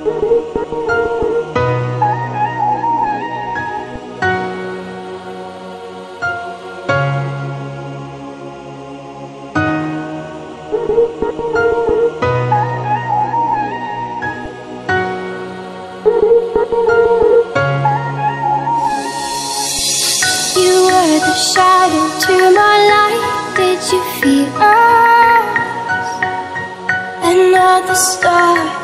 You were the shadow to my light. Did you feel us? Another star.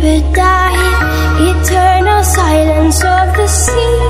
Deeper dive, eternal silence of the sea.